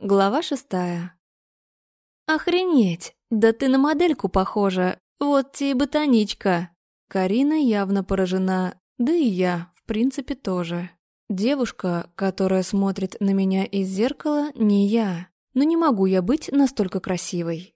Глава шестая. «Охренеть! Да ты на модельку похожа! Вот тебе ботаничка!» Карина явно поражена, да и я, в принципе, тоже. Девушка, которая смотрит на меня из зеркала, не я. Но не могу я быть настолько красивой.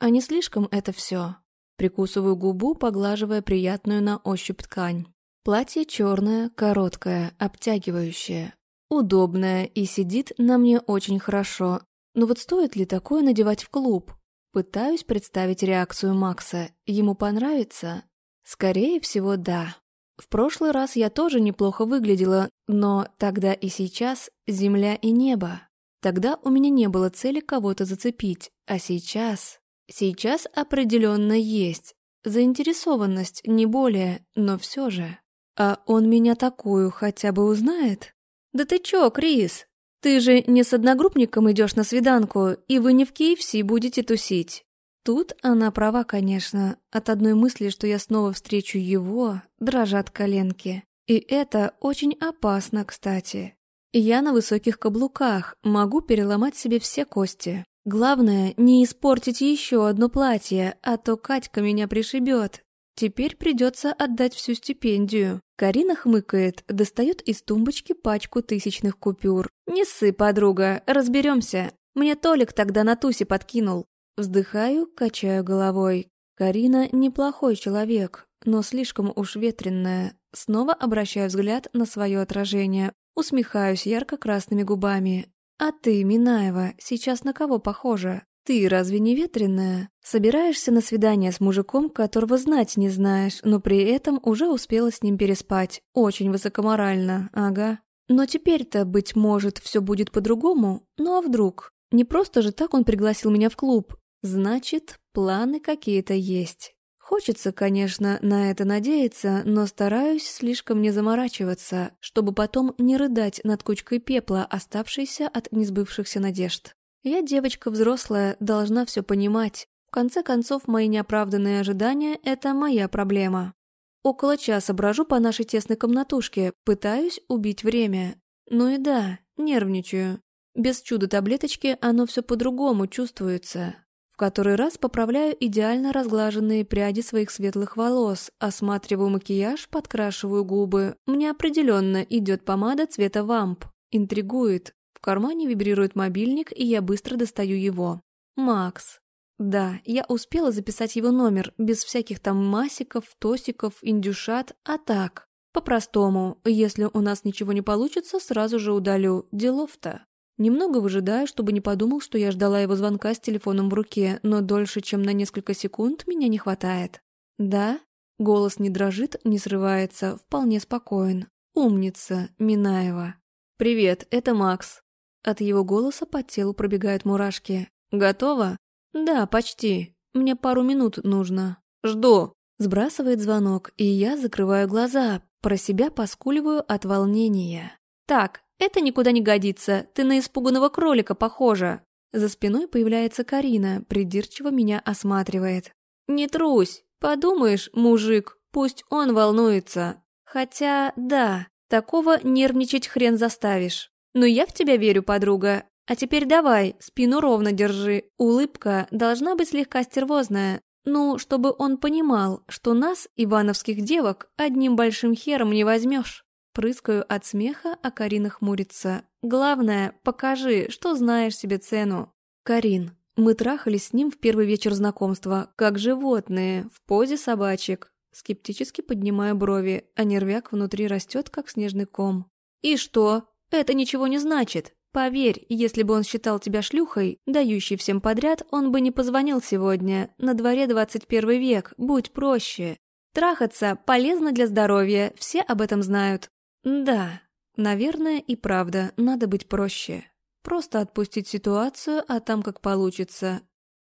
А не слишком это все. Прикусываю губу, поглаживая приятную на ощупь ткань. Платье черное, короткое, обтягивающее, Удобная и сидит на мне очень хорошо. Но вот стоит ли такое надевать в клуб? Пытаюсь представить реакцию Макса. Ему понравится? Скорее всего, да. В прошлый раз я тоже неплохо выглядела, но тогда и сейчас земля и небо. Тогда у меня не было цели кого-то зацепить, а сейчас... Сейчас определенно есть. Заинтересованность, не более, но все же. А он меня такую хотя бы узнает? «Да ты чё, Крис? Ты же не с одногруппником идешь на свиданку, и вы не в KFC будете тусить». Тут она права, конечно. От одной мысли, что я снова встречу его, дрожат коленки. И это очень опасно, кстати. Я на высоких каблуках, могу переломать себе все кости. Главное, не испортить еще одно платье, а то Катька меня пришибет. Теперь придется отдать всю стипендию. Карина хмыкает, достает из тумбочки пачку тысячных купюр. «Не ссы, подруга, разберемся. Мне Толик тогда на тусе подкинул». Вздыхаю, качаю головой. Карина неплохой человек, но слишком уж ветренная. Снова обращаю взгляд на свое отражение. Усмехаюсь ярко-красными губами. «А ты, Минаева, сейчас на кого похожа? Ты разве не ветреная? Собираешься на свидание с мужиком, которого знать не знаешь, но при этом уже успела с ним переспать. Очень высокоморально, ага. Но теперь-то, быть может, все будет по-другому? Ну а вдруг? Не просто же так он пригласил меня в клуб. Значит, планы какие-то есть. Хочется, конечно, на это надеяться, но стараюсь слишком не заморачиваться, чтобы потом не рыдать над кучкой пепла, оставшейся от несбывшихся надежд. Я девочка взрослая, должна все понимать. В конце концов, мои неоправданные ожидания – это моя проблема. Около часа брожу по нашей тесной комнатушке, пытаюсь убить время. Ну и да, нервничаю. Без чудо-таблеточки оно все по-другому чувствуется. В который раз поправляю идеально разглаженные пряди своих светлых волос, осматриваю макияж, подкрашиваю губы. Мне определенно идет помада цвета вамп. Интригует, в кармане вибрирует мобильник, и я быстро достаю его. Макс. Да, я успела записать его номер, без всяких там масиков, тосиков, индюшат, а так. По-простому, если у нас ничего не получится, сразу же удалю. Делов-то. Немного выжидаю, чтобы не подумал, что я ждала его звонка с телефоном в руке, но дольше, чем на несколько секунд, меня не хватает. «Да?» Голос не дрожит, не срывается, вполне спокоен. «Умница, Минаева». «Привет, это Макс». От его голоса по телу пробегают мурашки. «Готово?» «Да, почти. Мне пару минут нужно. Жду». Сбрасывает звонок, и я закрываю глаза, про себя поскуливаю от волнения. «Так, это никуда не годится, ты на испуганного кролика похожа». За спиной появляется Карина, придирчиво меня осматривает. «Не трусь, подумаешь, мужик, пусть он волнуется. Хотя, да, такого нервничать хрен заставишь». «Ну я в тебя верю, подруга. А теперь давай, спину ровно держи. Улыбка должна быть слегка стервозная. Ну, чтобы он понимал, что нас, ивановских девок, одним большим хером не возьмешь». Прыскаю от смеха, а Карина хмурится. «Главное, покажи, что знаешь себе цену». «Карин, мы трахались с ним в первый вечер знакомства, как животные, в позе собачек». Скептически поднимаю брови, а нервяк внутри растет, как снежный ком. «И что? Это ничего не значит. Поверь, если бы он считал тебя шлюхой, дающей всем подряд, он бы не позвонил сегодня. На дворе 21 век, будь проще. Трахаться полезно для здоровья, все об этом знают. Да, наверное, и правда, надо быть проще. Просто отпустить ситуацию, а там как получится.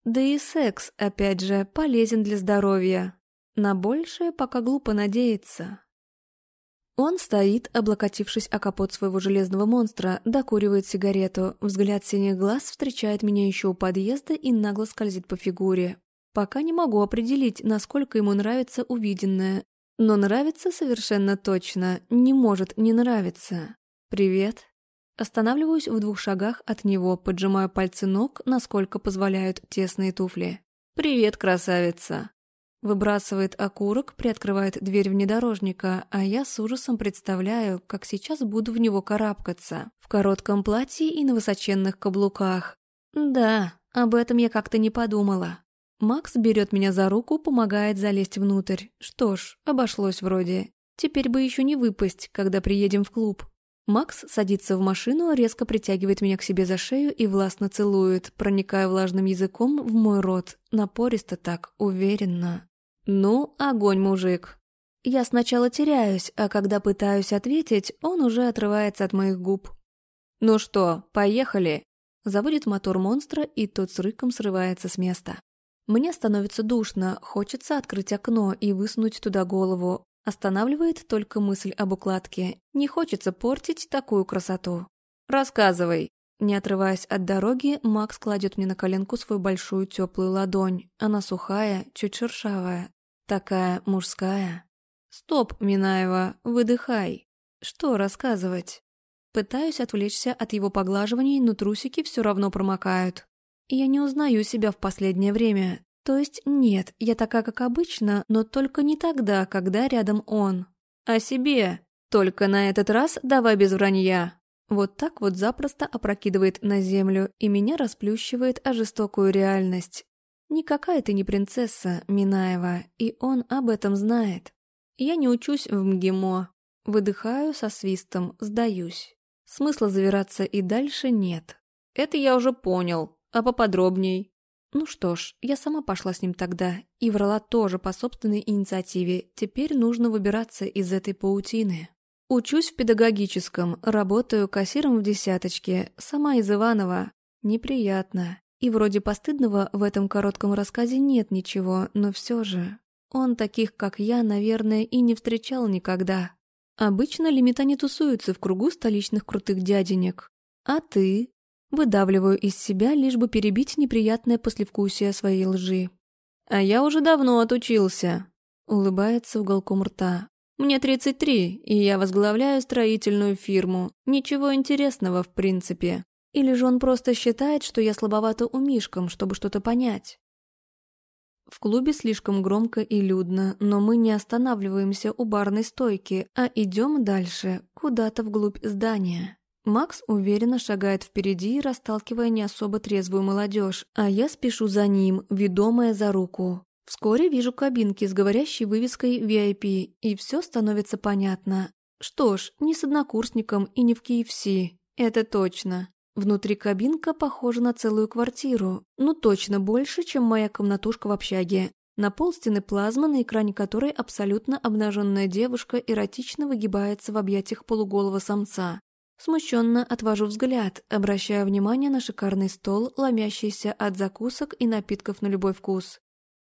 Да и секс, опять же, полезен для здоровья. На большее пока глупо надеяться. Он стоит, облокотившись о капот своего железного монстра, докуривает сигарету, взгляд синих глаз встречает меня еще у подъезда и нагло скользит по фигуре. Пока не могу определить, насколько ему нравится увиденное, но нравится совершенно точно, не может не нравиться. «Привет». Останавливаюсь в двух шагах от него, поджимаю пальцы ног, насколько позволяют тесные туфли. «Привет, красавица!» Выбрасывает окурок, приоткрывает дверь внедорожника, а я с ужасом представляю, как сейчас буду в него карабкаться. В коротком платье и на высоченных каблуках. Да, об этом я как-то не подумала. Макс берет меня за руку, помогает залезть внутрь. Что ж, обошлось вроде. Теперь бы еще не выпасть, когда приедем в клуб. Макс садится в машину, резко притягивает меня к себе за шею и властно целует, проникая влажным языком в мой рот, напористо так, уверенно. «Ну, огонь, мужик!» Я сначала теряюсь, а когда пытаюсь ответить, он уже отрывается от моих губ. «Ну что, поехали?» Заводит мотор монстра, и тот с рыком срывается с места. Мне становится душно, хочется открыть окно и высунуть туда голову, Останавливает только мысль об укладке. Не хочется портить такую красоту. «Рассказывай». Не отрываясь от дороги, Макс кладет мне на коленку свою большую теплую ладонь. Она сухая, чуть шершавая. Такая мужская. «Стоп, Минаева, выдыхай. Что рассказывать?» Пытаюсь отвлечься от его поглаживаний, но трусики все равно промокают. Я не узнаю себя в последнее время. То есть нет, я такая, как обычно, но только не тогда, когда рядом он. О себе. Только на этот раз давай без вранья. Вот так вот запросто опрокидывает на землю и меня расплющивает о жестокую реальность. Никакая ты не принцесса, Минаева, и он об этом знает. Я не учусь в МГИМО. Выдыхаю со свистом, сдаюсь. Смысла завираться и дальше нет. Это я уже понял, а поподробней. Ну что ж, я сама пошла с ним тогда и врала тоже по собственной инициативе. Теперь нужно выбираться из этой паутины. Учусь в педагогическом, работаю кассиром в десяточке, сама из Иванова. Неприятно. И вроде постыдного в этом коротком рассказе нет ничего, но все же. Он таких, как я, наверное, и не встречал никогда. Обычно лимита не тусуются в кругу столичных крутых дяденек. А ты? Выдавливаю из себя, лишь бы перебить неприятное послевкусие своей лжи. «А я уже давно отучился», — улыбается уголком рта. «Мне 33, и я возглавляю строительную фирму. Ничего интересного, в принципе. Или же он просто считает, что я слабовато умишком, чтобы что-то понять?» В клубе слишком громко и людно, но мы не останавливаемся у барной стойки, а идем дальше, куда-то вглубь здания. Макс уверенно шагает впереди, расталкивая не особо трезвую молодежь, а я спешу за ним, ведомая за руку. Вскоре вижу кабинки с говорящей вывеской VIP, и все становится понятно. Что ж, не с однокурсником и не в KFC, это точно. Внутри кабинка похожа на целую квартиру, ну точно больше, чем моя комнатушка в общаге. На пол стены плазма, на экране которой абсолютно обнаженная девушка эротично выгибается в объятиях полуголого самца. Смущенно отвожу взгляд, обращая внимание на шикарный стол, ломящийся от закусок и напитков на любой вкус.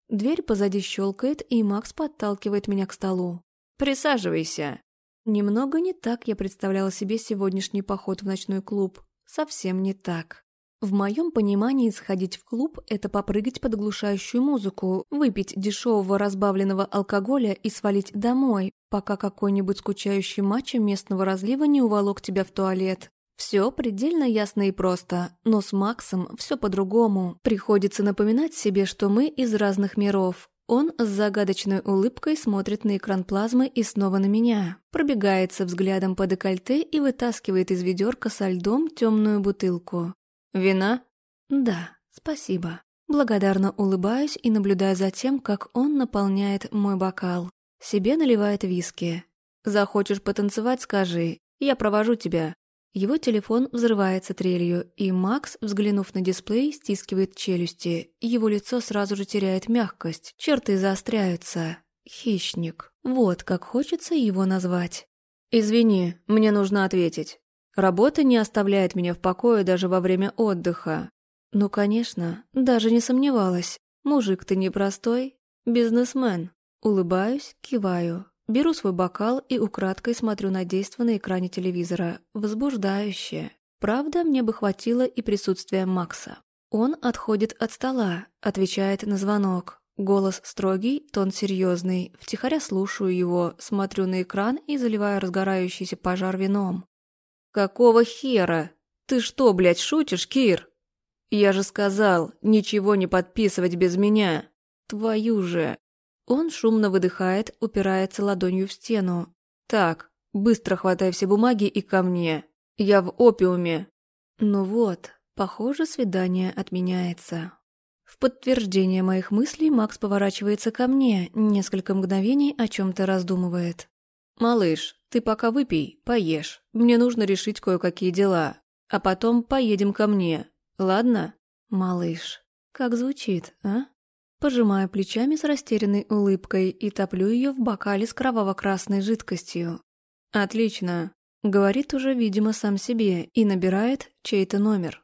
Дверь позади щелкает, и Макс подталкивает меня к столу. «Присаживайся!» Немного не так я представляла себе сегодняшний поход в ночной клуб. Совсем не так. В моем понимании сходить в клуб – это попрыгать под глушающую музыку, выпить дешевого разбавленного алкоголя и свалить домой, пока какой-нибудь скучающий мачо местного разлива не уволок тебя в туалет. Все предельно ясно и просто, но с Максом все по-другому. Приходится напоминать себе, что мы из разных миров. Он с загадочной улыбкой смотрит на экран плазмы и снова на меня. Пробегается взглядом по декольте и вытаскивает из ведерка со льдом темную бутылку. «Вина?» «Да, спасибо». Благодарно улыбаюсь и наблюдаю за тем, как он наполняет мой бокал. Себе наливает виски. «Захочешь потанцевать, скажи. Я провожу тебя». Его телефон взрывается трелью, и Макс, взглянув на дисплей, стискивает челюсти. Его лицо сразу же теряет мягкость, черты заостряются. Хищник. Вот как хочется его назвать. «Извини, мне нужно ответить». Работа не оставляет меня в покое даже во время отдыха. Ну, конечно, даже не сомневалась. Мужик ты непростой, бизнесмен. Улыбаюсь, киваю. Беру свой бокал и украдкой смотрю на действо на экране телевизора. Возбуждающе. Правда, мне бы хватило и присутствия Макса. Он отходит от стола, отвечает на звонок. Голос строгий, тон серьезный. Втихаря слушаю его, смотрю на экран и заливаю разгорающийся пожар вином. «Какого хера? Ты что, блядь, шутишь, Кир? Я же сказал, ничего не подписывать без меня. Твою же!» Он шумно выдыхает, упирается ладонью в стену. «Так, быстро хватай все бумаги и ко мне. Я в опиуме». Ну вот, похоже, свидание отменяется. В подтверждение моих мыслей Макс поворачивается ко мне, несколько мгновений о чем-то раздумывает. «Малыш, ты пока выпей, поешь. Мне нужно решить кое-какие дела. А потом поедем ко мне. Ладно?» «Малыш, как звучит, а?» Пожимаю плечами с растерянной улыбкой и топлю ее в бокале с кроваво-красной жидкостью. «Отлично», — говорит уже, видимо, сам себе и набирает чей-то номер.